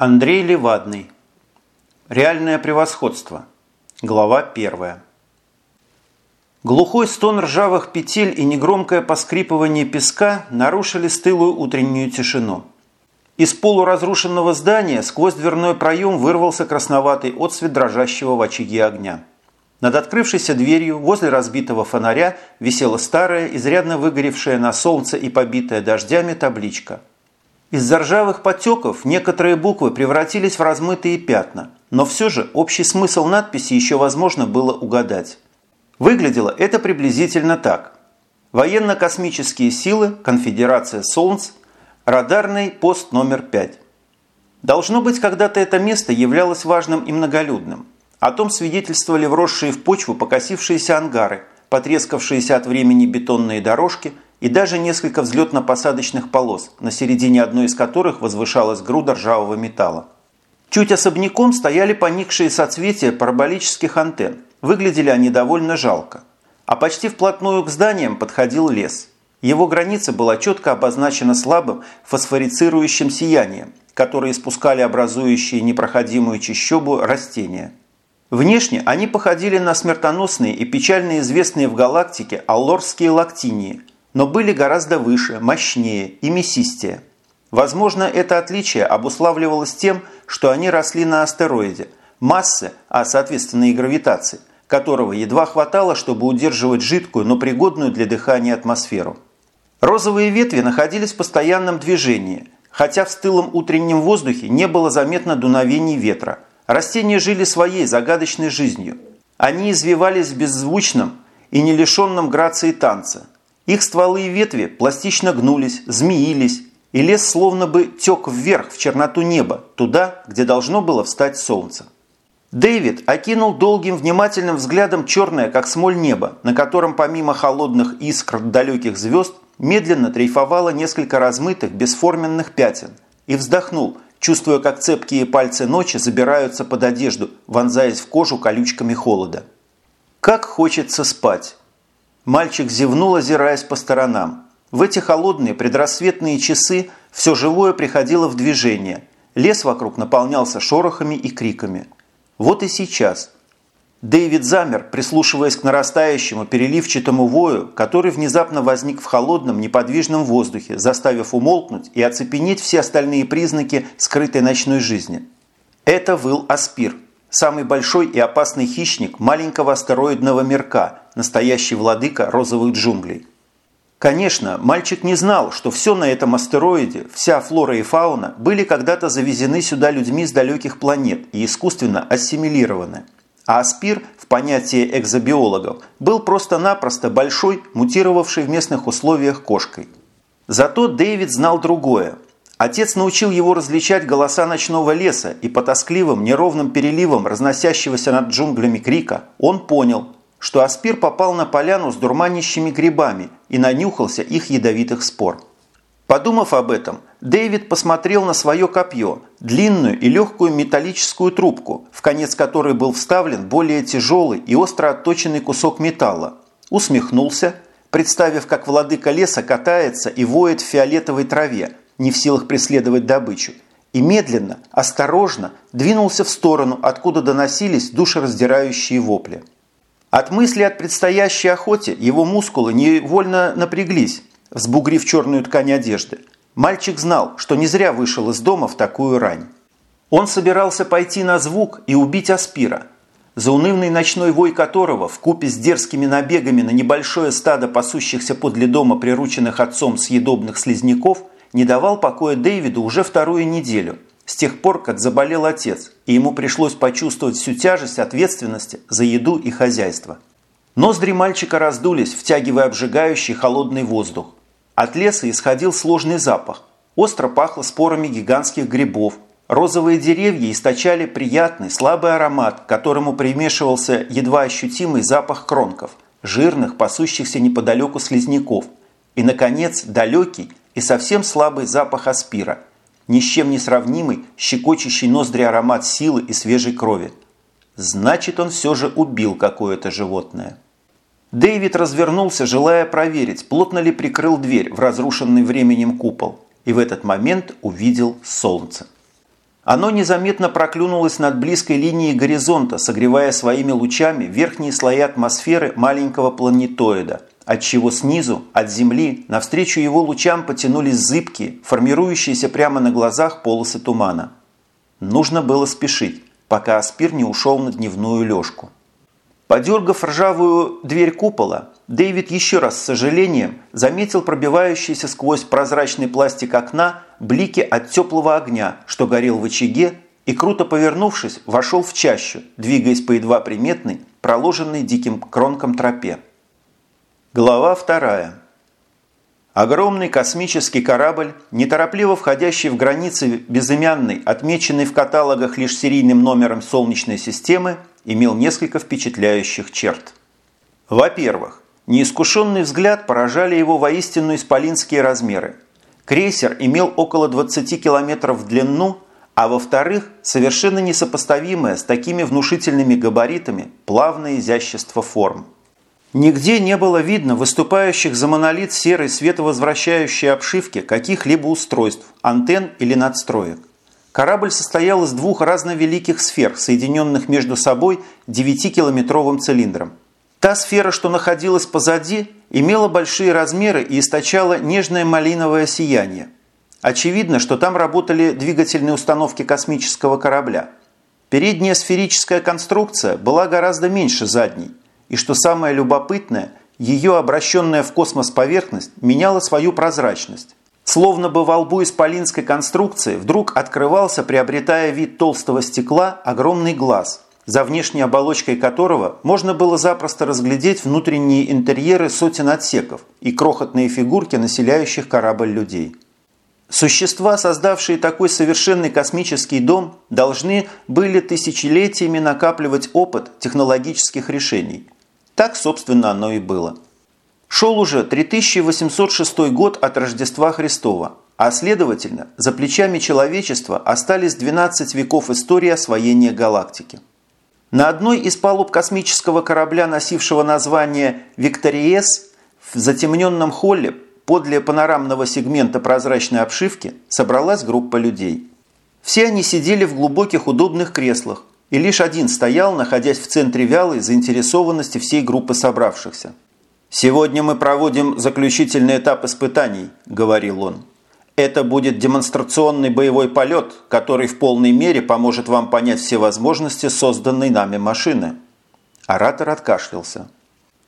Андрей Левадный. Реальное превосходство. Глава первая. Глухой стон ржавых петель и негромкое поскрипывание песка нарушили стылую утреннюю тишину. Из полуразрушенного здания сквозь дверной проем вырвался красноватый отсвет дрожащего в очаге огня. Над открывшейся дверью возле разбитого фонаря висела старая, изрядно выгоревшая на солнце и побитая дождями табличка – из-за ржавых потеков некоторые буквы превратились в размытые пятна, но все же общий смысл надписи еще возможно было угадать. Выглядело это приблизительно так. Военно-космические силы, Конфедерация Солнц, радарный пост номер 5. Должно быть, когда-то это место являлось важным и многолюдным. О том свидетельствовали вросшие в почву покосившиеся ангары, потрескавшиеся от времени бетонные дорожки – и даже несколько взлетно-посадочных полос, на середине одной из которых возвышалась груда ржавого металла. Чуть особняком стояли поникшие соцветия параболических антенн. Выглядели они довольно жалко. А почти вплотную к зданиям подходил лес. Его граница была четко обозначена слабым фосфорицирующим сиянием, которое испускали образующие непроходимую чащобу растения. Внешне они походили на смертоносные и печально известные в галактике аллорские лактинии – но были гораздо выше, мощнее и мясистее. Возможно, это отличие обуславливалось тем, что они росли на астероиде, массы, а соответственно и гравитации, которого едва хватало, чтобы удерживать жидкую, но пригодную для дыхания атмосферу. Розовые ветви находились в постоянном движении, хотя в стылом утреннем воздухе не было заметно дуновений ветра. Растения жили своей загадочной жизнью. Они извивались в беззвучном и не лишенном грации танца, их стволы и ветви пластично гнулись, змеились, и лес словно бы тек вверх в черноту неба, туда, где должно было встать солнце. Дэвид окинул долгим внимательным взглядом черное, как смоль небо, на котором помимо холодных искр далеких звезд медленно дрейфовало несколько размытых, бесформенных пятен, и вздохнул, чувствуя, как цепкие пальцы ночи забираются под одежду, вонзаясь в кожу колючками холода. Как хочется спать! Мальчик зевнул, озираясь по сторонам. В эти холодные предрассветные часы все живое приходило в движение. Лес вокруг наполнялся шорохами и криками. Вот и сейчас. Дэвид замер, прислушиваясь к нарастающему переливчатому вою, который внезапно возник в холодном неподвижном воздухе, заставив умолкнуть и оцепенеть все остальные признаки скрытой ночной жизни. Это выл Аспир – Самый большой и опасный хищник маленького астероидного мирка, настоящий владыка розовых джунглей. Конечно, мальчик не знал, что все на этом астероиде, вся флора и фауна были когда-то завезены сюда людьми с далеких планет и искусственно ассимилированы. А аспир, в понятии экзобиологов, был просто-напросто большой, мутировавший в местных условиях кошкой. Зато Дэвид знал другое – Отец научил его различать голоса ночного леса, и по тоскливым, неровным переливам разносящегося над джунглями крика он понял, что Аспир попал на поляну с дурманящими грибами и нанюхался их ядовитых спор. Подумав об этом, Дэвид посмотрел на свое копье, длинную и легкую металлическую трубку, в конец которой был вставлен более тяжелый и остро отточенный кусок металла, усмехнулся, представив, как владыка леса катается и воет в фиолетовой траве, не в силах преследовать добычу, и медленно, осторожно двинулся в сторону, откуда доносились душераздирающие вопли. От мысли о предстоящей охоте его мускулы невольно напряглись, взбугрив черную ткань одежды. Мальчик знал, что не зря вышел из дома в такую рань. Он собирался пойти на звук и убить Аспира, заунывный ночной вой которого, в купе с дерзкими набегами на небольшое стадо пасущихся подле дома прирученных отцом съедобных слизняков – не давал покоя Дэвиду уже вторую неделю, с тех пор, как заболел отец, и ему пришлось почувствовать всю тяжесть ответственности за еду и хозяйство. Ноздри мальчика раздулись, втягивая обжигающий холодный воздух. От леса исходил сложный запах. Остро пахло спорами гигантских грибов. Розовые деревья источали приятный, слабый аромат, к которому примешивался едва ощутимый запах кронков, жирных, пасущихся неподалеку слизняков. И, наконец, далекий, и совсем слабый запах аспира, ни с чем не сравнимый, щекочущий ноздри аромат силы и свежей крови. Значит, он все же убил какое-то животное. Дэвид развернулся, желая проверить, плотно ли прикрыл дверь в разрушенный временем купол, и в этот момент увидел солнце. Оно незаметно проклюнулось над близкой линией горизонта, согревая своими лучами верхние слои атмосферы маленького планетоида, отчего снизу, от Земли, навстречу его лучам потянулись зыбкие, формирующиеся прямо на глазах полосы тумана. Нужно было спешить, пока Аспир не ушел на дневную лёжку. Подергав ржавую дверь купола, Дэвид еще раз с сожалением заметил пробивающиеся сквозь прозрачный пластик окна блики от теплого огня, что горел в очаге, и, круто повернувшись, вошел в чащу, двигаясь по едва приметной, проложенной диким кронкам тропе. Глава вторая. Огромный космический корабль, неторопливо входящий в границы безымянной, отмеченной в каталогах лишь серийным номером Солнечной системы, имел несколько впечатляющих черт. Во-первых, неискушенный взгляд поражали его воистину исполинские размеры. Крейсер имел около 20 километров в длину, а во-вторых, совершенно несопоставимое с такими внушительными габаритами плавное изящество форм. Нигде не было видно выступающих за монолит серой световозвращающей обшивки каких-либо устройств, антенн или надстроек. Корабль состоял из двух разновеликих сфер, соединенных между собой 9-километровым цилиндром. Та сфера, что находилась позади, имела большие размеры и источала нежное малиновое сияние. Очевидно, что там работали двигательные установки космического корабля. Передняя сферическая конструкция была гораздо меньше задней, и что самое любопытное, ее обращенная в космос поверхность меняла свою прозрачность. Словно бы во лбу исполинской конструкции вдруг открывался, приобретая вид толстого стекла, огромный глаз, за внешней оболочкой которого можно было запросто разглядеть внутренние интерьеры сотен отсеков и крохотные фигурки населяющих корабль людей. Существа, создавшие такой совершенный космический дом, должны были тысячелетиями накапливать опыт технологических решений. Так, собственно, оно и было. Шел уже 3806 год от Рождества Христова, а следовательно, за плечами человечества остались 12 веков истории освоения галактики. На одной из палуб космического корабля, носившего название «Викториес», в затемненном холле подле панорамного сегмента прозрачной обшивки собралась группа людей. Все они сидели в глубоких удобных креслах, и лишь один стоял, находясь в центре вялой заинтересованности всей группы собравшихся. «Сегодня мы проводим заключительный этап испытаний», – говорил он. «Это будет демонстрационный боевой полет, который в полной мере поможет вам понять все возможности созданной нами машины». Оратор откашлялся.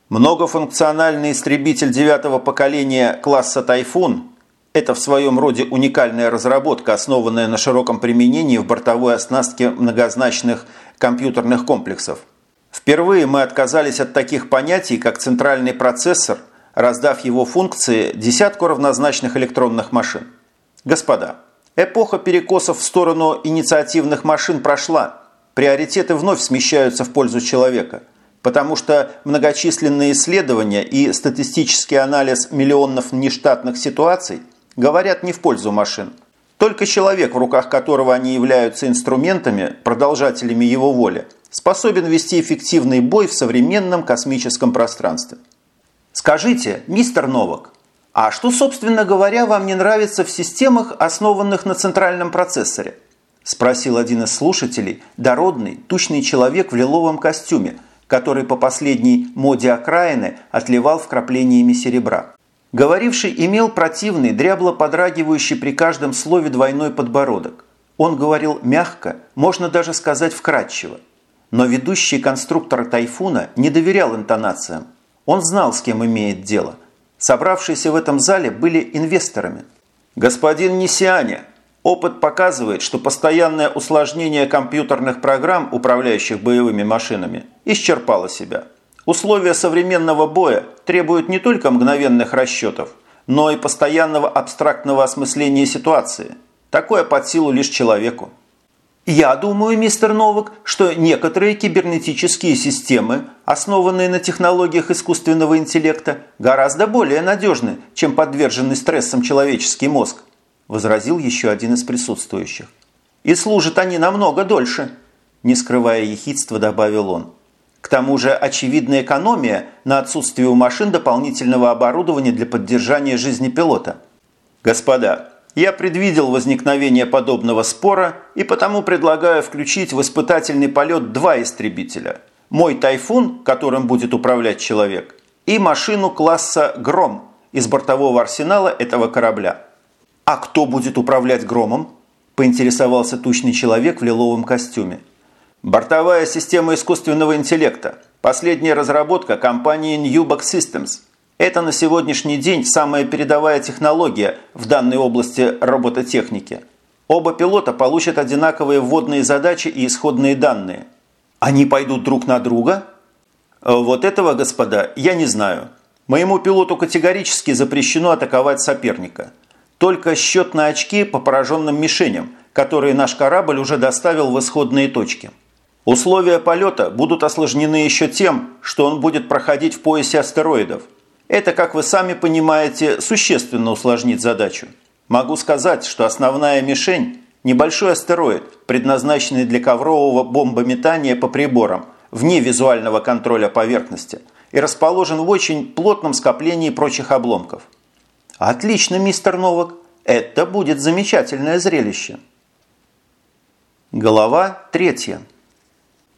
Многофункциональный истребитель девятого поколения класса «Тайфун» – это в своем роде уникальная разработка, основанная на широком применении в бортовой оснастке многозначных компьютерных комплексов – Впервые мы отказались от таких понятий, как центральный процессор, раздав его функции десятку равнозначных электронных машин. Господа, эпоха перекосов в сторону инициативных машин прошла. Приоритеты вновь смещаются в пользу человека, потому что многочисленные исследования и статистический анализ миллионов нештатных ситуаций говорят не в пользу машин. Только человек, в руках которого они являются инструментами, продолжателями его воли – способен вести эффективный бой в современном космическом пространстве. Скажите, мистер Новак, а что, собственно говоря, вам не нравится в системах, основанных на центральном процессоре? Спросил один из слушателей, дородный, тучный человек в лиловом костюме, который по последней моде окраины отливал вкраплениями серебра. Говоривший имел противный, дрябло подрагивающий при каждом слове двойной подбородок. Он говорил мягко, можно даже сказать вкрадчиво. Но ведущий конструктор «Тайфуна» не доверял интонациям. Он знал, с кем имеет дело. Собравшиеся в этом зале были инвесторами. «Господин Несиане, опыт показывает, что постоянное усложнение компьютерных программ, управляющих боевыми машинами, исчерпало себя. Условия современного боя требуют не только мгновенных расчетов, но и постоянного абстрактного осмысления ситуации. Такое под силу лишь человеку. Я думаю, мистер Новак, что некоторые кибернетические системы, основанные на технологиях искусственного интеллекта, гораздо более надежны, чем подверженный стрессам человеческий мозг, возразил еще один из присутствующих. И служат они намного дольше, не скрывая ехидства, добавил он. К тому же очевидная экономия на отсутствие у машин дополнительного оборудования для поддержания жизни пилота. Господа, я предвидел возникновение подобного спора и потому предлагаю включить в испытательный полет два истребителя. Мой «Тайфун», которым будет управлять человек, и машину класса «Гром» из бортового арсенала этого корабля. «А кто будет управлять «Громом»?» – поинтересовался тучный человек в лиловом костюме. «Бортовая система искусственного интеллекта. Последняя разработка компании Newbox Systems. Это на сегодняшний день самая передовая технология в данной области робототехники. Оба пилота получат одинаковые вводные задачи и исходные данные. Они пойдут друг на друга? Вот этого, господа, я не знаю. Моему пилоту категорически запрещено атаковать соперника. Только счет на очки по пораженным мишеням, которые наш корабль уже доставил в исходные точки. Условия полета будут осложнены еще тем, что он будет проходить в поясе астероидов. Это, как вы сами понимаете, существенно усложнит задачу. Могу сказать, что основная мишень – небольшой астероид, предназначенный для коврового бомбометания по приборам, вне визуального контроля поверхности, и расположен в очень плотном скоплении прочих обломков. Отлично, мистер Новак, это будет замечательное зрелище. Глава третья.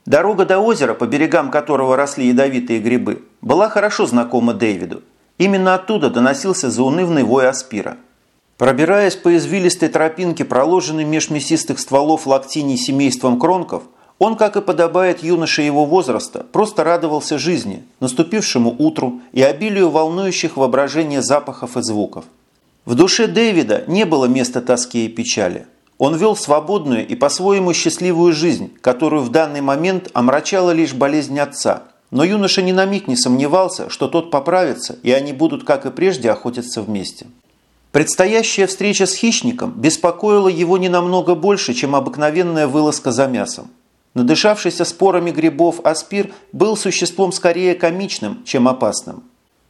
Дорога до озера, по берегам которого росли ядовитые грибы, была хорошо знакома Дэвиду. Именно оттуда доносился заунывный вой аспира. Пробираясь по извилистой тропинке, проложенной меж мясистых стволов локтиней семейством кронков, он, как и подобает юноше его возраста, просто радовался жизни, наступившему утру и обилию волнующих воображение запахов и звуков. В душе Дэвида не было места тоски и печали. Он вел свободную и по-своему счастливую жизнь, которую в данный момент омрачала лишь болезнь отца. Но юноша ни на миг не сомневался, что тот поправится, и они будут, как и прежде, охотиться вместе. Предстоящая встреча с хищником беспокоила его не намного больше, чем обыкновенная вылазка за мясом. Надышавшийся спорами грибов Аспир был существом скорее комичным, чем опасным.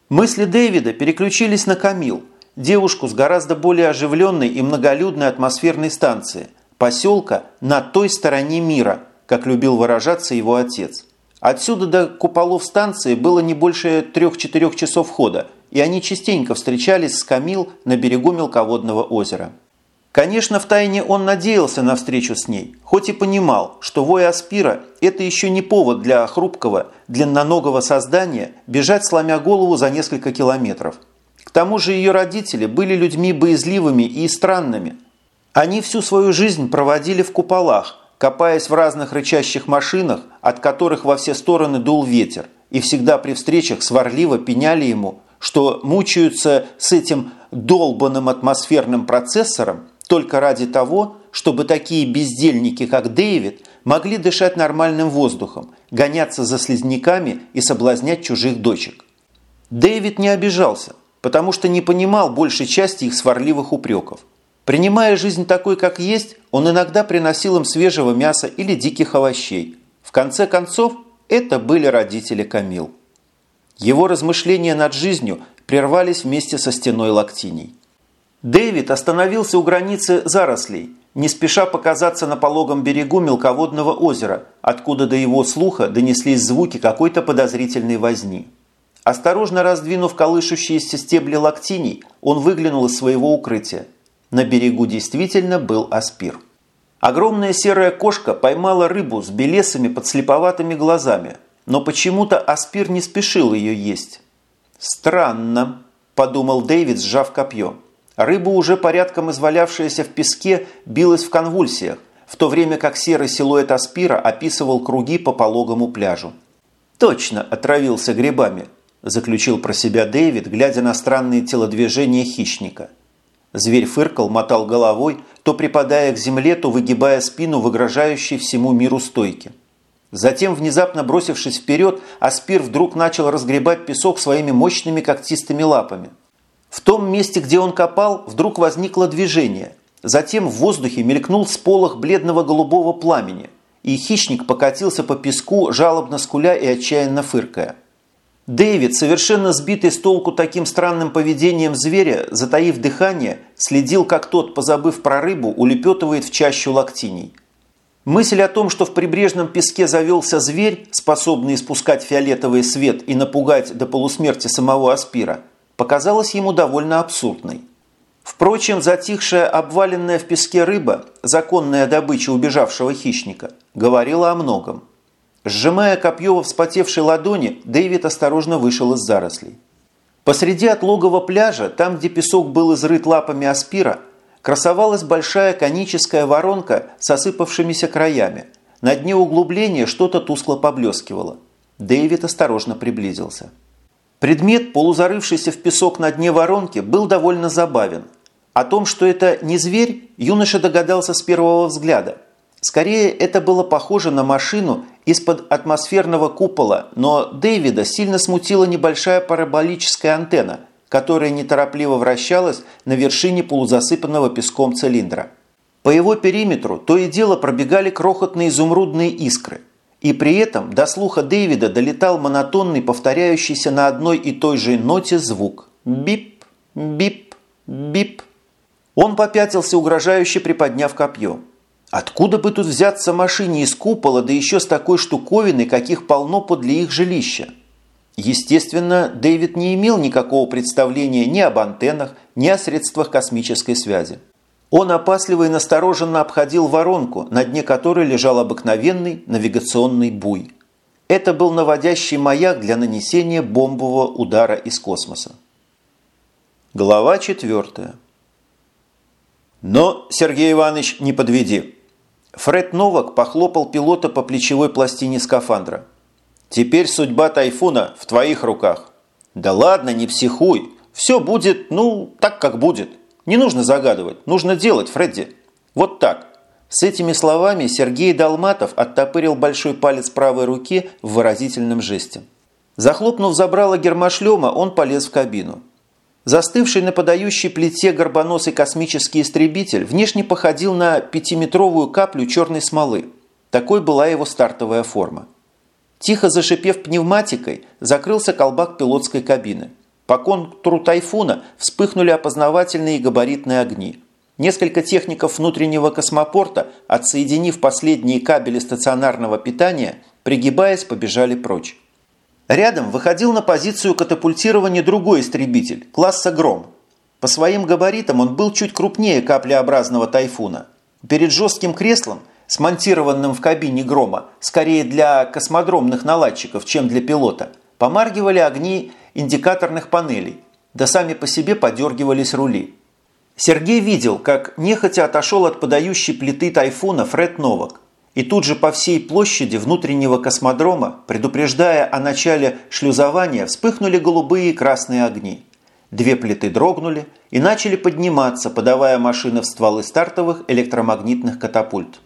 Мысли Дэвида переключились на Камил – девушку с гораздо более оживленной и многолюдной атмосферной станции, поселка на той стороне мира, как любил выражаться его отец. Отсюда до куполов станции было не больше трех-четырех часов хода, и они частенько встречались с Камил на берегу мелководного озера. Конечно, втайне он надеялся на встречу с ней, хоть и понимал, что вой Аспира – это еще не повод для хрупкого, длинноногого создания бежать сломя голову за несколько километров – тому же ее родители были людьми боязливыми и странными. Они всю свою жизнь проводили в куполах, копаясь в разных рычащих машинах, от которых во все стороны дул ветер, и всегда при встречах сварливо пеняли ему, что мучаются с этим долбанным атмосферным процессором только ради того, чтобы такие бездельники, как Дэвид, могли дышать нормальным воздухом, гоняться за слизняками и соблазнять чужих дочек. Дэвид не обижался потому что не понимал большей части их сварливых упреков. Принимая жизнь такой, как есть, он иногда приносил им свежего мяса или диких овощей. В конце концов, это были родители Камил. Его размышления над жизнью прервались вместе со стеной локтиней. Дэвид остановился у границы зарослей, не спеша показаться на пологом берегу мелководного озера, откуда до его слуха донеслись звуки какой-то подозрительной возни. Осторожно раздвинув колышущиеся стебли локтиней, он выглянул из своего укрытия. На берегу действительно был аспир. Огромная серая кошка поймала рыбу с белесами подслеповатыми глазами, но почему-то аспир не спешил ее есть. «Странно», – подумал Дэвид, сжав копье. Рыба, уже порядком извалявшаяся в песке, билась в конвульсиях, в то время как серый силуэт аспира описывал круги по пологому пляжу. Точно отравился грибами –– заключил про себя Дэвид, глядя на странные телодвижения хищника. Зверь фыркал, мотал головой, то припадая к земле, то выгибая спину в всему миру стойке. Затем, внезапно бросившись вперед, Аспир вдруг начал разгребать песок своими мощными когтистыми лапами. В том месте, где он копал, вдруг возникло движение. Затем в воздухе мелькнул сполох бледного голубого пламени, и хищник покатился по песку, жалобно скуля и отчаянно фыркая. Дэвид, совершенно сбитый с толку таким странным поведением зверя, затаив дыхание, следил, как тот, позабыв про рыбу, улепетывает в чащу локтиней. Мысль о том, что в прибрежном песке завелся зверь, способный испускать фиолетовый свет и напугать до полусмерти самого Аспира, показалась ему довольно абсурдной. Впрочем, затихшая обваленная в песке рыба, законная добыча убежавшего хищника, говорила о многом. Сжимая копье во вспотевшей ладони, Дэвид осторожно вышел из зарослей. Посреди отлогого пляжа, там, где песок был изрыт лапами аспира, красовалась большая коническая воронка с осыпавшимися краями. На дне углубления что-то тускло поблескивало. Дэвид осторожно приблизился. Предмет, полузарывшийся в песок на дне воронки, был довольно забавен. О том, что это не зверь, юноша догадался с первого взгляда. Скорее, это было похоже на машину из-под атмосферного купола, но Дэвида сильно смутила небольшая параболическая антенна, которая неторопливо вращалась на вершине полузасыпанного песком цилиндра. По его периметру то и дело пробегали крохотные изумрудные искры – и при этом до слуха Дэвида долетал монотонный, повторяющийся на одной и той же ноте звук. Бип, бип, бип. Он попятился, угрожающе приподняв копье. Откуда бы тут взяться машине из купола, да еще с такой штуковиной, каких полно подле их жилища? Естественно, Дэвид не имел никакого представления ни об антеннах, ни о средствах космической связи. Он опасливо и настороженно обходил воронку, на дне которой лежал обыкновенный навигационный буй. Это был наводящий маяк для нанесения бомбового удара из космоса. Глава четвертая. Но, Сергей Иванович, не подведи. Фред Новак похлопал пилота по плечевой пластине скафандра. Теперь судьба тайфуна в твоих руках. Да ладно, не психуй. Все будет, ну, так, как будет. Не нужно загадывать, нужно делать, Фредди. Вот так. С этими словами Сергей Долматов оттопырил большой палец правой руки в выразительном жесте. Захлопнув забрало гермошлема, он полез в кабину. Застывший на подающей плите горбоносый космический истребитель внешне походил на пятиметровую каплю черной смолы. Такой была его стартовая форма. Тихо зашипев пневматикой, закрылся колбак пилотской кабины – по контуру тайфуна вспыхнули опознавательные габаритные огни. Несколько техников внутреннего космопорта, отсоединив последние кабели стационарного питания, пригибаясь, побежали прочь. Рядом выходил на позицию катапультирования другой истребитель, класса «Гром». По своим габаритам он был чуть крупнее каплеобразного тайфуна. Перед жестким креслом, смонтированным в кабине «Грома», скорее для космодромных наладчиков, чем для пилота, помаргивали огни индикаторных панелей, да сами по себе подергивались рули. Сергей видел, как нехотя отошел от подающей плиты тайфуна Фред Новак, и тут же по всей площади внутреннего космодрома, предупреждая о начале шлюзования, вспыхнули голубые и красные огни. Две плиты дрогнули и начали подниматься, подавая машины в стволы стартовых электромагнитных катапульт.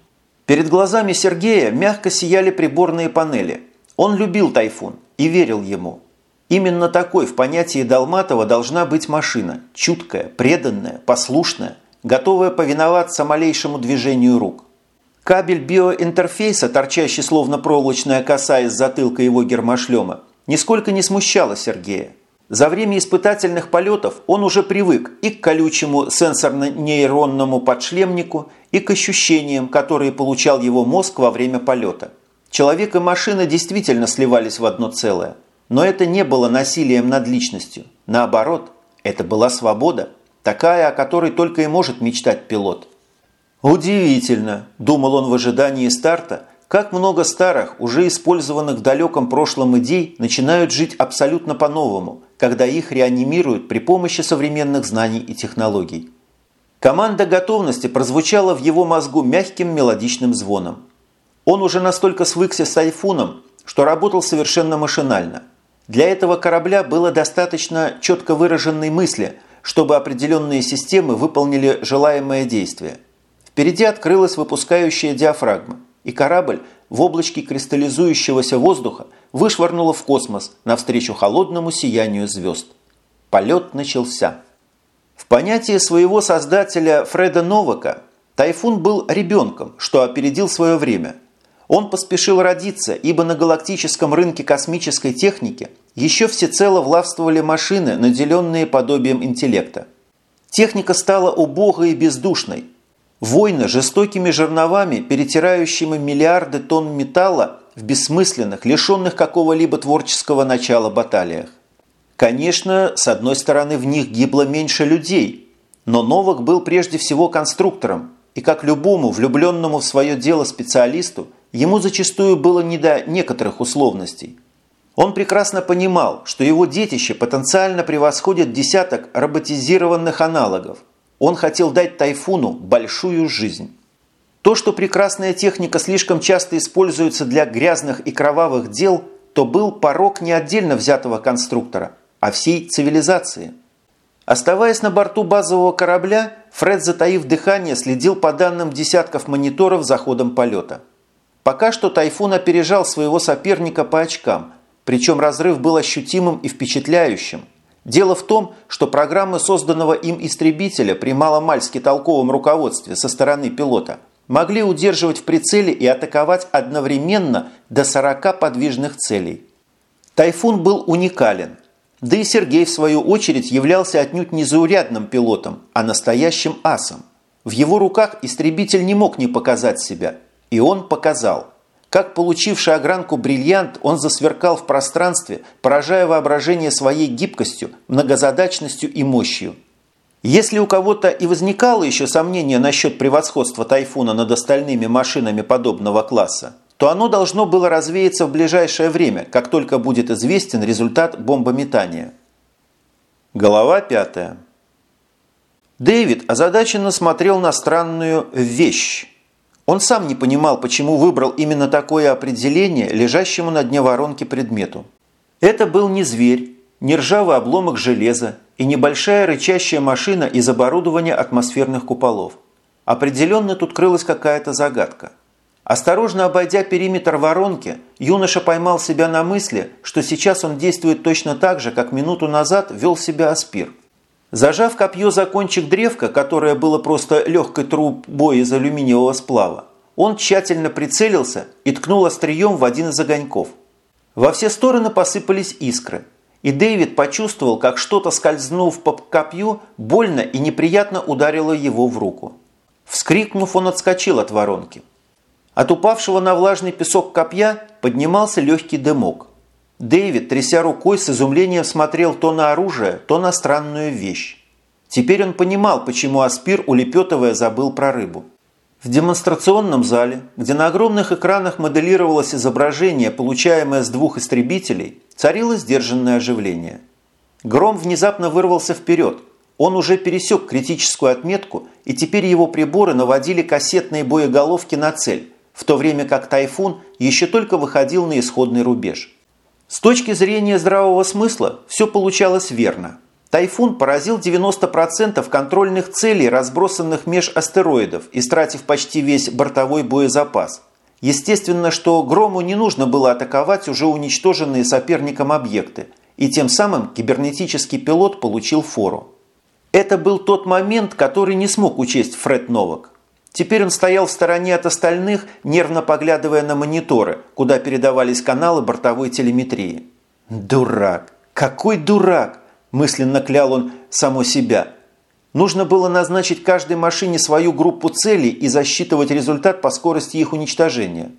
Перед глазами Сергея мягко сияли приборные панели. Он любил «Тайфун» и верил ему – Именно такой в понятии Долматова должна быть машина, чуткая, преданная, послушная, готовая повиноваться малейшему движению рук. Кабель биоинтерфейса, торчащий словно проволочная коса из затылка его гермошлема, нисколько не смущала Сергея. За время испытательных полетов он уже привык и к колючему сенсорно-нейронному подшлемнику, и к ощущениям, которые получал его мозг во время полета. Человек и машина действительно сливались в одно целое – но это не было насилием над личностью. Наоборот, это была свобода, такая, о которой только и может мечтать пилот. «Удивительно», – думал он в ожидании старта, как много старых, уже использованных в далеком прошлом идей начинают жить абсолютно по-новому, когда их реанимируют при помощи современных знаний и технологий. Команда готовности прозвучала в его мозгу мягким мелодичным звоном. Он уже настолько свыкся с айфоном, что работал совершенно машинально – для этого корабля было достаточно четко выраженной мысли, чтобы определенные системы выполнили желаемое действие. Впереди открылась выпускающая диафрагма, и корабль в облачке кристаллизующегося воздуха вышвырнуло в космос навстречу холодному сиянию звезд. Полет начался. В понятии своего создателя Фреда Новака Тайфун был ребенком, что опередил свое время – он поспешил родиться, ибо на галактическом рынке космической техники еще всецело властвовали машины, наделенные подобием интеллекта. Техника стала убогой и бездушной. Войны жестокими жерновами, перетирающими миллиарды тонн металла в бессмысленных, лишенных какого-либо творческого начала баталиях. Конечно, с одной стороны, в них гибло меньше людей. Но Новак был прежде всего конструктором, и как любому влюбленному в свое дело специалисту, ему зачастую было не до некоторых условностей. Он прекрасно понимал, что его детище потенциально превосходит десяток роботизированных аналогов. Он хотел дать Тайфуну большую жизнь. То, что прекрасная техника слишком часто используется для грязных и кровавых дел, то был порог не отдельно взятого конструктора, а всей цивилизации. Оставаясь на борту базового корабля, Фред, затаив дыхание, следил по данным десятков мониторов за ходом полета. Пока что «Тайфун» опережал своего соперника по очкам, причем разрыв был ощутимым и впечатляющим. Дело в том, что программы созданного им истребителя при маломальски толковом руководстве со стороны пилота – могли удерживать в прицеле и атаковать одновременно до 40 подвижных целей. «Тайфун» был уникален. Да и Сергей, в свою очередь, являлся отнюдь не заурядным пилотом, а настоящим асом. В его руках истребитель не мог не показать себя. И он показал. Как получивший огранку бриллиант, он засверкал в пространстве, поражая воображение своей гибкостью, многозадачностью и мощью. Если у кого-то и возникало еще сомнение насчет превосходства «Тайфуна» над остальными машинами подобного класса, то оно должно было развеяться в ближайшее время, как только будет известен результат бомбометания. Голова пятая. Дэвид озадаченно смотрел на странную «вещь». Он сам не понимал, почему выбрал именно такое определение лежащему на дне воронки предмету. Это был не зверь, не ржавый обломок железа и небольшая рычащая машина из оборудования атмосферных куполов. Определенно тут крылась какая-то загадка. Осторожно обойдя периметр воронки, юноша поймал себя на мысли, что сейчас он действует точно так же, как минуту назад вел себя Аспир. Зажав копье за кончик древка, которое было просто легкой трубой из алюминиевого сплава, он тщательно прицелился и ткнул острием в один из огоньков. Во все стороны посыпались искры – и Дэвид почувствовал, как что-то, скользнув по копью, больно и неприятно ударило его в руку. Вскрикнув, он отскочил от воронки. От упавшего на влажный песок копья поднимался легкий дымок. Дэвид, тряся рукой, с изумлением смотрел то на оружие, то на странную вещь. Теперь он понимал, почему Аспир, улепетывая, забыл про рыбу. В демонстрационном зале, где на огромных экранах моделировалось изображение, получаемое с двух истребителей, царило сдержанное оживление. Гром внезапно вырвался вперед. Он уже пересек критическую отметку, и теперь его приборы наводили кассетные боеголовки на цель, в то время как «Тайфун» еще только выходил на исходный рубеж. С точки зрения здравого смысла все получалось верно – Тайфун поразил 90% контрольных целей, разбросанных меж астероидов, истратив почти весь бортовой боезапас. Естественно, что Грому не нужно было атаковать уже уничтоженные соперником объекты, и тем самым кибернетический пилот получил фору. Это был тот момент, который не смог учесть Фред Новак. Теперь он стоял в стороне от остальных, нервно поглядывая на мониторы, куда передавались каналы бортовой телеметрии. «Дурак! Какой дурак!» мысленно клял он само себя. Нужно было назначить каждой машине свою группу целей и засчитывать результат по скорости их уничтожения.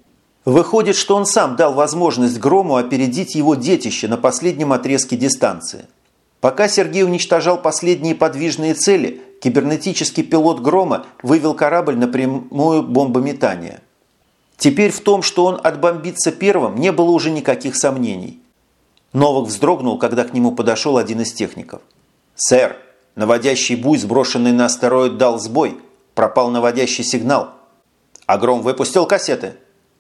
Выходит, что он сам дал возможность Грому опередить его детище на последнем отрезке дистанции. Пока Сергей уничтожал последние подвижные цели, кибернетический пилот Грома вывел корабль на прямое бомбометание. Теперь в том, что он отбомбится первым, не было уже никаких сомнений. Новак вздрогнул, когда к нему подошел один из техников. «Сэр, наводящий буй, сброшенный на астероид, дал сбой. Пропал наводящий сигнал». «Агром выпустил кассеты?»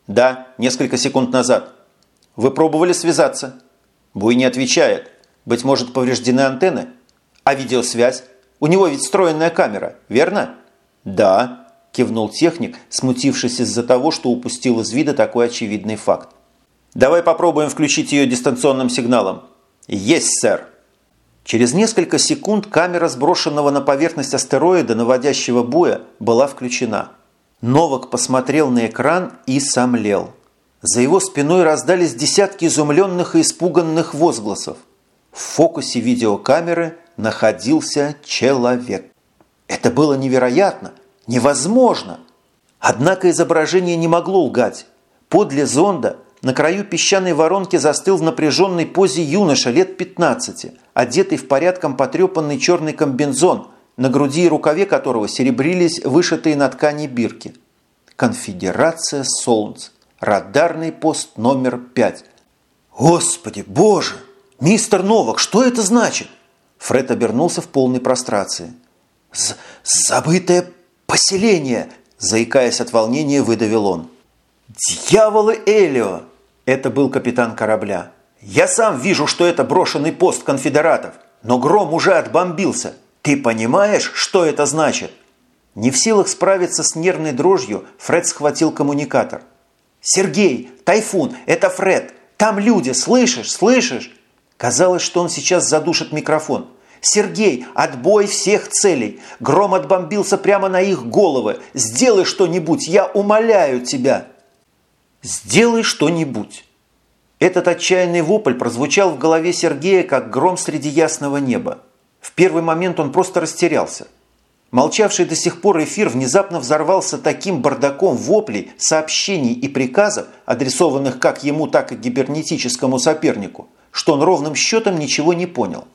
«Да, несколько секунд назад». «Вы пробовали связаться?» «Буй не отвечает. Быть может, повреждены антенны?» «А видеосвязь? У него ведь встроенная камера, верно?» «Да», – кивнул техник, смутившись из-за того, что упустил из вида такой очевидный факт. Давай попробуем включить ее дистанционным сигналом. Есть, сэр. Через несколько секунд камера сброшенного на поверхность астероида наводящего буя была включена. Новак посмотрел на экран и сомлел. За его спиной раздались десятки изумленных и испуганных возгласов. В фокусе видеокамеры находился человек. Это было невероятно, невозможно. Однако изображение не могло лгать. Подле зонда на краю песчаной воронки застыл в напряженной позе юноша лет 15, одетый в порядком потрепанный черный комбинзон, на груди и рукаве которого серебрились вышитые на ткани бирки. «Конфедерация Солнц. Радарный пост номер пять». «Господи, боже! Мистер Новак, что это значит?» Фред обернулся в полной прострации. «Забытое поселение!» Заикаясь от волнения, выдавил он. «Дьяволы Элио!» Это был капитан корабля. «Я сам вижу, что это брошенный пост конфедератов, но гром уже отбомбился. Ты понимаешь, что это значит?» Не в силах справиться с нервной дрожью, Фред схватил коммуникатор. «Сергей! Тайфун! Это Фред! Там люди! Слышишь? Слышишь?» Казалось, что он сейчас задушит микрофон. «Сергей, отбой всех целей! Гром отбомбился прямо на их головы! Сделай что-нибудь, я умоляю тебя!» «Сделай что-нибудь!» Этот отчаянный вопль прозвучал в голове Сергея, как гром среди ясного неба. В первый момент он просто растерялся. Молчавший до сих пор эфир внезапно взорвался таким бардаком воплей, сообщений и приказов, адресованных как ему, так и гибернетическому сопернику, что он ровным счетом ничего не понял.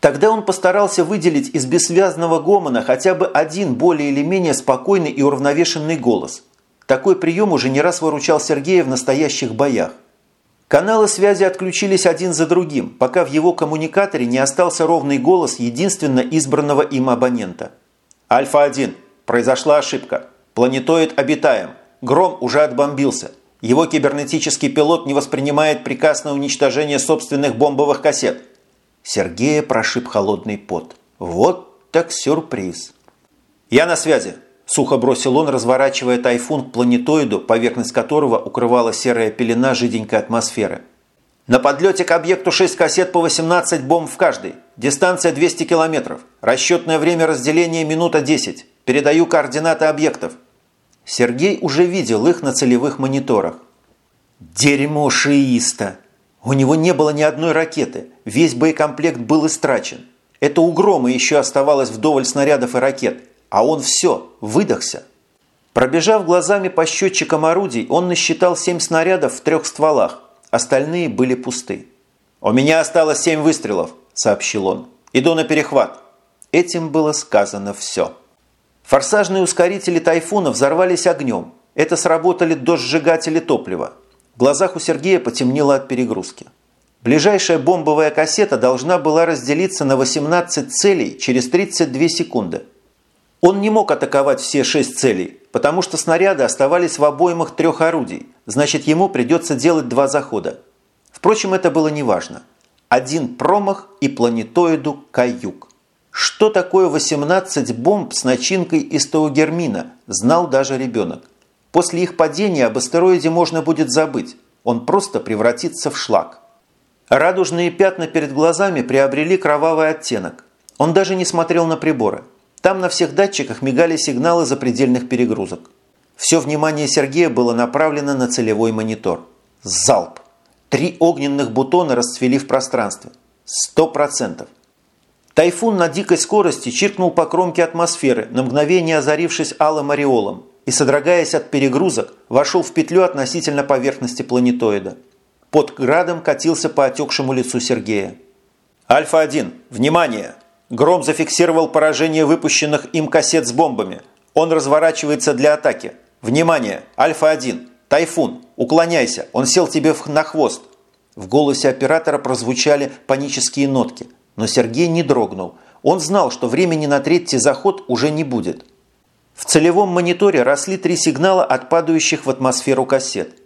Тогда он постарался выделить из бессвязного гомона хотя бы один более или менее спокойный и уравновешенный голос. Такой прием уже не раз выручал Сергея в настоящих боях. Каналы связи отключились один за другим, пока в его коммуникаторе не остался ровный голос единственно избранного им абонента. «Альфа-1. Произошла ошибка. Планетоид обитаем. Гром уже отбомбился. Его кибернетический пилот не воспринимает приказ на уничтожение собственных бомбовых кассет. Сергея прошиб холодный пот. Вот так сюрприз. «Я на связи», – сухо бросил он, разворачивая тайфун к планетоиду, поверхность которого укрывала серая пелена жиденькой атмосферы. «На подлете к объекту 6 кассет по 18 бомб в каждой. Дистанция 200 километров. Расчетное время разделения минута 10. Передаю координаты объектов». Сергей уже видел их на целевых мониторах. «Дерьмо шииста!» У него не было ни одной ракеты, весь боекомплект был истрачен. Это у Грома еще оставалось вдоволь снарядов и ракет, а он все, выдохся. Пробежав глазами по счетчикам орудий, он насчитал семь снарядов в трех стволах, остальные были пусты. «У меня осталось семь выстрелов», – сообщил он. «Иду на перехват». Этим было сказано все. Форсажные ускорители «Тайфуна» взорвались огнем. Это сработали дожжигатели топлива. В глазах у Сергея потемнело от перегрузки. Ближайшая бомбовая кассета должна была разделиться на 18 целей через 32 секунды. Он не мог атаковать все шесть целей, потому что снаряды оставались в обоймах трех орудий, значит ему придется делать два захода. Впрочем, это было неважно. Один промах и планетоиду каюк. Что такое 18 бомб с начинкой из Таугермина, знал даже ребенок. После их падения об астероиде можно будет забыть. Он просто превратится в шлак. Радужные пятна перед глазами приобрели кровавый оттенок. Он даже не смотрел на приборы. Там на всех датчиках мигали сигналы запредельных перегрузок. Все внимание Сергея было направлено на целевой монитор. Залп. Три огненных бутона расцвели в пространстве. Сто процентов. Тайфун на дикой скорости чиркнул по кромке атмосферы, на мгновение озарившись алым ореолом и, содрогаясь от перегрузок, вошел в петлю относительно поверхности планетоида. Под градом катился по отекшему лицу Сергея. «Альфа-1, внимание! Гром зафиксировал поражение выпущенных им кассет с бомбами. Он разворачивается для атаки. Внимание! Альфа-1, Тайфун, уклоняйся, он сел тебе на хвост!» В голосе оператора прозвучали панические нотки, но Сергей не дрогнул. Он знал, что времени на третий заход уже не будет. В целевом мониторе росли три сигнала от падающих в атмосферу кассет.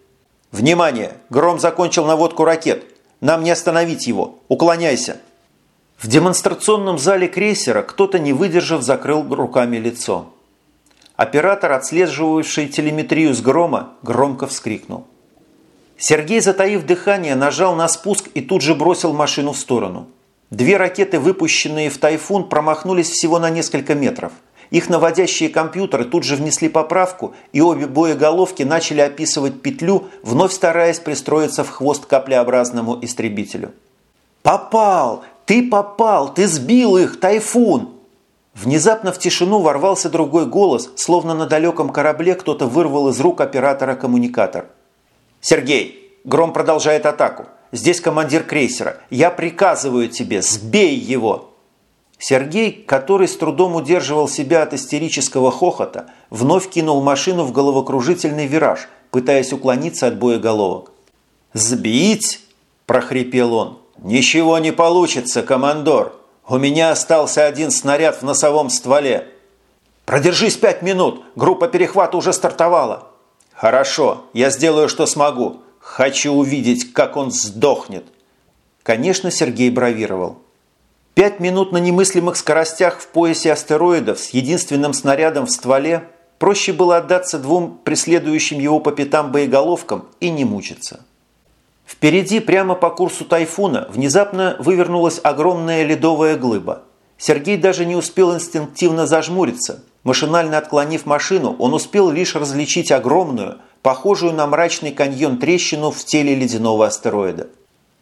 «Внимание! Гром закончил наводку ракет! Нам не остановить его! Уклоняйся!» В демонстрационном зале крейсера кто-то, не выдержав, закрыл руками лицо. Оператор, отслеживавший телеметрию с грома, громко вскрикнул. Сергей, затаив дыхание, нажал на спуск и тут же бросил машину в сторону. Две ракеты, выпущенные в «Тайфун», промахнулись всего на несколько метров – их наводящие компьютеры тут же внесли поправку, и обе боеголовки начали описывать петлю, вновь стараясь пристроиться в хвост каплеобразному истребителю. «Попал! Ты попал! Ты сбил их, Тайфун!» Внезапно в тишину ворвался другой голос, словно на далеком корабле кто-то вырвал из рук оператора коммуникатор. «Сергей, Гром продолжает атаку. Здесь командир крейсера. Я приказываю тебе, сбей его!» Сергей, который с трудом удерживал себя от истерического хохота, вновь кинул машину в головокружительный вираж, пытаясь уклониться от боеголовок. «Сбить?» – прохрипел он. «Ничего не получится, командор. У меня остался один снаряд в носовом стволе». «Продержись пять минут. Группа перехвата уже стартовала». «Хорошо. Я сделаю, что смогу. Хочу увидеть, как он сдохнет». Конечно, Сергей бравировал. Пять минут на немыслимых скоростях в поясе астероидов с единственным снарядом в стволе проще было отдаться двум преследующим его по пятам боеголовкам и не мучиться. Впереди, прямо по курсу тайфуна, внезапно вывернулась огромная ледовая глыба. Сергей даже не успел инстинктивно зажмуриться. Машинально отклонив машину, он успел лишь различить огромную, похожую на мрачный каньон трещину в теле ледяного астероида.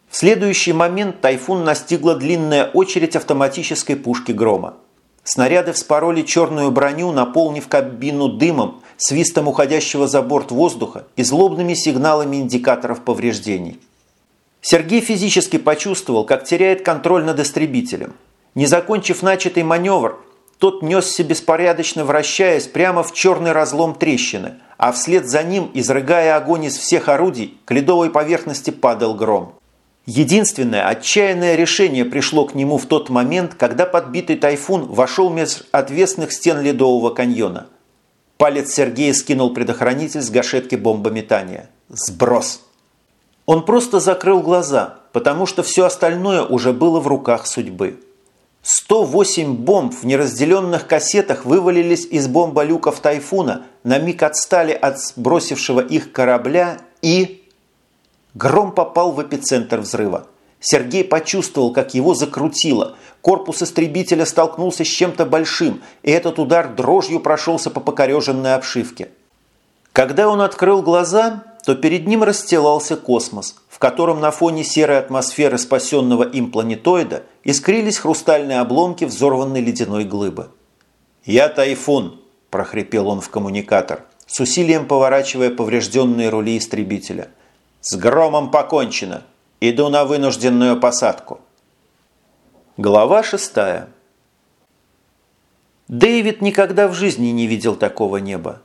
В следующий момент тайфун настигла длинная очередь автоматической пушки «Грома». Снаряды вспороли черную броню, наполнив кабину дымом, свистом уходящего за борт воздуха и злобными сигналами индикаторов повреждений. Сергей физически почувствовал, как теряет контроль над истребителем. Не закончив начатый маневр, тот несся беспорядочно вращаясь прямо в черный разлом трещины, а вслед за ним, изрыгая огонь из всех орудий, к ледовой поверхности падал гром. Единственное отчаянное решение пришло к нему в тот момент, когда подбитый тайфун вошел меж отвесных стен ледового каньона. Палец Сергея скинул предохранитель с гашетки бомбометания. Сброс! Он просто закрыл глаза, потому что все остальное уже было в руках судьбы. 108 бомб в неразделенных кассетах вывалились из бомболюков «Тайфуна», на миг отстали от сбросившего их корабля и... Гром попал в эпицентр взрыва. Сергей почувствовал, как его закрутило. Корпус истребителя столкнулся с чем-то большим, и этот удар дрожью прошелся по покореженной обшивке. Когда он открыл глаза, то перед ним расстилался космос, котором на фоне серой атмосферы спасенного им планетоида искрились хрустальные обломки взорванной ледяной глыбы. «Я Тайфун», – прохрипел он в коммуникатор, с усилием поворачивая поврежденные рули истребителя – «С громом покончено. Иду на вынужденную посадку». Глава шестая. Дэвид никогда в жизни не видел такого неба.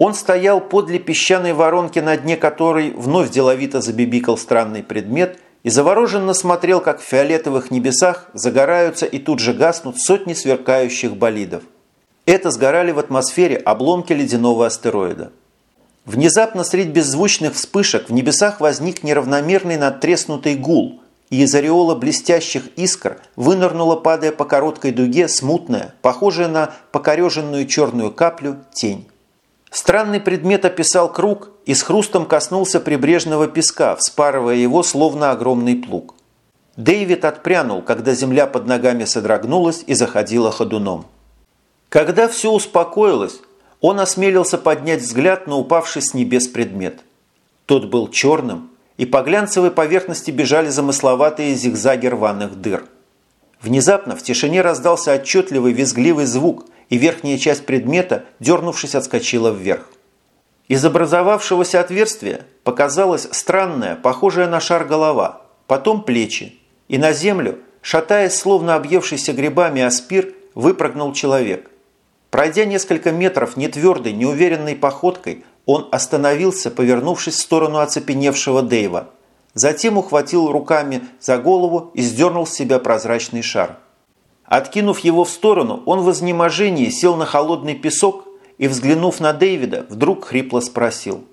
Он стоял подле песчаной воронки, на дне которой вновь деловито забибикал странный предмет и завороженно смотрел, как в фиолетовых небесах загораются и тут же гаснут сотни сверкающих болидов. Это сгорали в атмосфере обломки ледяного астероида. Внезапно средь беззвучных вспышек в небесах возник неравномерный надтреснутый гул, и из ореола блестящих искр вынырнула, падая по короткой дуге, смутная, похожая на покореженную черную каплю, тень. Странный предмет описал круг и с хрустом коснулся прибрежного песка, вспарывая его, словно огромный плуг. Дэвид отпрянул, когда земля под ногами содрогнулась и заходила ходуном. Когда все успокоилось, он осмелился поднять взгляд на упавший с небес предмет. Тот был черным, и по глянцевой поверхности бежали замысловатые зигзаги рваных дыр. Внезапно в тишине раздался отчетливый визгливый звук, и верхняя часть предмета, дернувшись, отскочила вверх. Из образовавшегося отверстия показалась странная, похожая на шар голова, потом плечи, и на землю, шатаясь, словно объевшийся грибами аспир, выпрыгнул человек – Пройдя несколько метров нетвердой, неуверенной походкой, он остановился, повернувшись в сторону оцепеневшего Дэйва. Затем ухватил руками за голову и сдернул с себя прозрачный шар. Откинув его в сторону, он в изнеможении сел на холодный песок и, взглянув на Дэвида, вдруг хрипло спросил.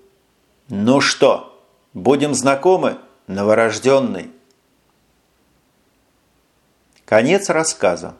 «Ну что, будем знакомы, новорожденный?» Конец рассказа.